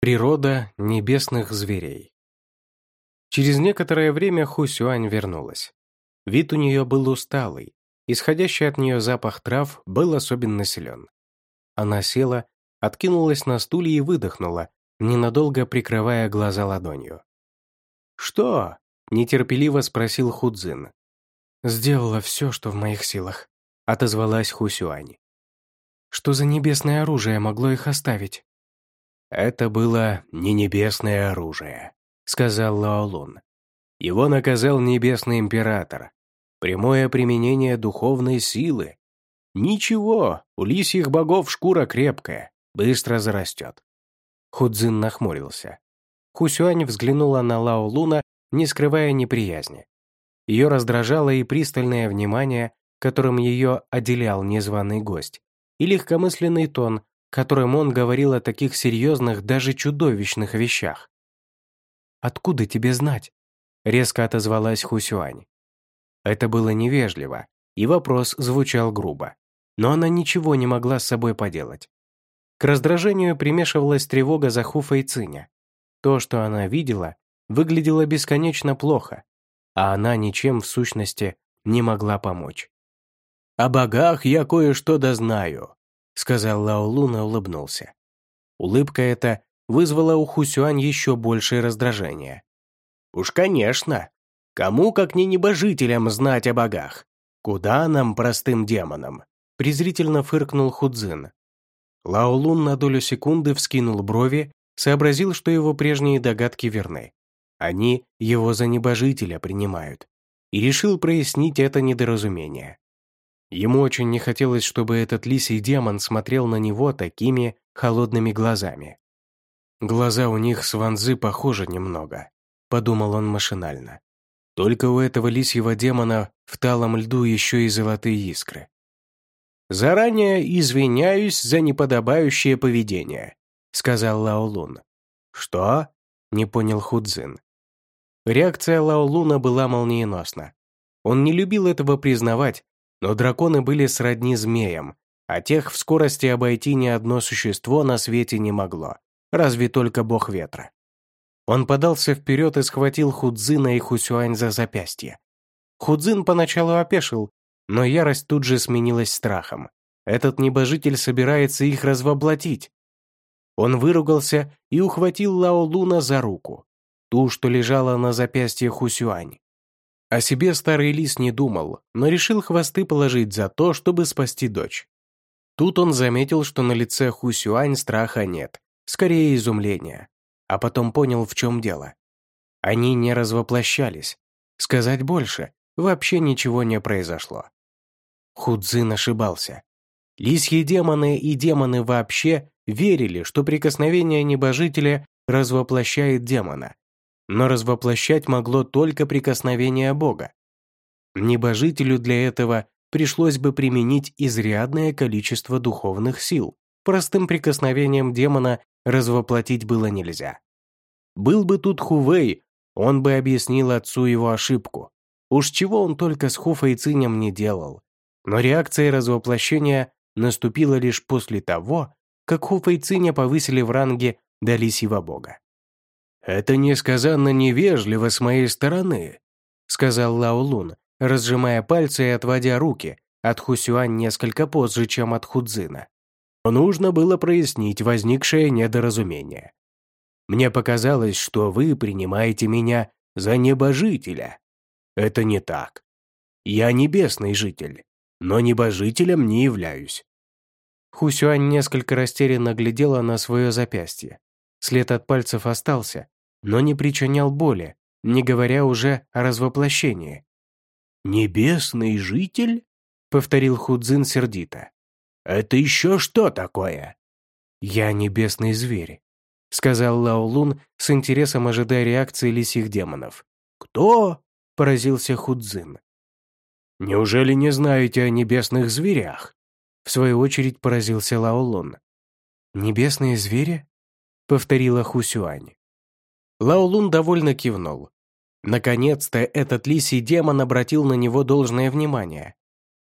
Природа небесных зверей. Через некоторое время Хусюань вернулась. Вид у нее был усталый, исходящий от нее запах трав был особенно силен. Она села, откинулась на стуле и выдохнула, ненадолго прикрывая глаза ладонью. «Что?» – нетерпеливо спросил Худзин. «Сделала все, что в моих силах», – отозвалась Хусюань. «Что за небесное оружие могло их оставить?» «Это было не небесное оружие», — сказал Лаолун. «Его наказал небесный император. Прямое применение духовной силы. Ничего, у лисьих богов шкура крепкая, быстро зарастет». Худзин нахмурился. Хусюань взглянула на Лао Луна, не скрывая неприязни. Ее раздражало и пристальное внимание, которым ее отделял незваный гость, и легкомысленный тон, которым он говорил о таких серьезных, даже чудовищных вещах. «Откуда тебе знать?» — резко отозвалась Хусюань. Это было невежливо, и вопрос звучал грубо, но она ничего не могла с собой поделать. К раздражению примешивалась тревога за Хуфа и Циня. То, что она видела, выглядело бесконечно плохо, а она ничем в сущности не могла помочь. «О богах я кое-что дознаю», сказал Лао Лун и улыбнулся. Улыбка эта вызвала у Хусюань еще большее раздражение. «Уж конечно! Кому, как не небожителям, знать о богах? Куда нам, простым демонам?» презрительно фыркнул Худзин. Лао Лун на долю секунды вскинул брови, сообразил, что его прежние догадки верны. Они его за небожителя принимают. И решил прояснить это недоразумение. Ему очень не хотелось, чтобы этот лисий демон смотрел на него такими холодными глазами. «Глаза у них с ванзы похожи немного», — подумал он машинально. «Только у этого лисьего демона в талом льду еще и золотые искры». «Заранее извиняюсь за неподобающее поведение», — сказал Лао Лун. «Что?» — не понял Худзин. Реакция Лао Луна была молниеносна. Он не любил этого признавать, но драконы были сродни змеям, а тех в скорости обойти ни одно существо на свете не могло, разве только бог ветра. Он подался вперед и схватил Худзина и Хусюань за запястье. Худзин поначалу опешил, но ярость тут же сменилась страхом. Этот небожитель собирается их развоплотить. Он выругался и ухватил Лао Луна за руку, ту, что лежала на запястье Хусюань. О себе старый лис не думал, но решил хвосты положить за то, чтобы спасти дочь. Тут он заметил, что на лице Хусюань страха нет, скорее изумления, а потом понял, в чем дело. Они не развоплощались. Сказать больше, вообще ничего не произошло. Худзин ошибался. Лисьи демоны и демоны вообще верили, что прикосновение небожителя развоплощает демона, но развоплощать могло только прикосновение Бога. Небожителю для этого пришлось бы применить изрядное количество духовных сил. Простым прикосновением демона развоплотить было нельзя. Был бы тут Хувей, он бы объяснил отцу его ошибку. Уж чего он только с Хуфа и Цинем не делал. Но реакция развоплощения наступила лишь после того, как Хуфа и Циня повысили в ранге до лисьего бога. «Это несказанно невежливо с моей стороны», сказал Лао Лун, разжимая пальцы и отводя руки от Хусюань несколько позже, чем от Худзина. «Нужно было прояснить возникшее недоразумение. Мне показалось, что вы принимаете меня за небожителя. Это не так. Я небесный житель, но небожителем не являюсь». Хусюань несколько растерянно глядела на свое запястье. След от пальцев остался, но не причинял боли, не говоря уже о развоплощении. «Небесный житель?» — повторил Худзин сердито. «Это еще что такое?» «Я небесный зверь», — сказал Лао Лун с интересом ожидая реакции лисих демонов. «Кто?» — поразился Худзин. «Неужели не знаете о небесных зверях?» В свою очередь поразился Лао Лун. «Небесные звери?» — повторила Хусюань. Лаолун довольно кивнул. Наконец-то этот лисий демон обратил на него должное внимание.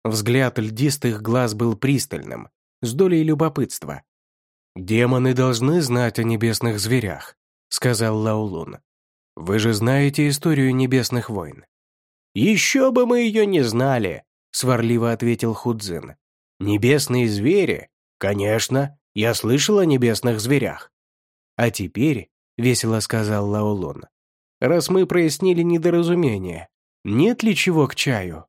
Взгляд льдистых глаз был пристальным, с долей любопытства. «Демоны должны знать о небесных зверях», — сказал Лаулун. «Вы же знаете историю небесных войн». «Еще бы мы ее не знали», — сварливо ответил Худзин. «Небесные звери? Конечно, я слышал о небесных зверях». «А теперь», — весело сказал Лаулун, «раз мы прояснили недоразумение, нет ли чего к чаю?»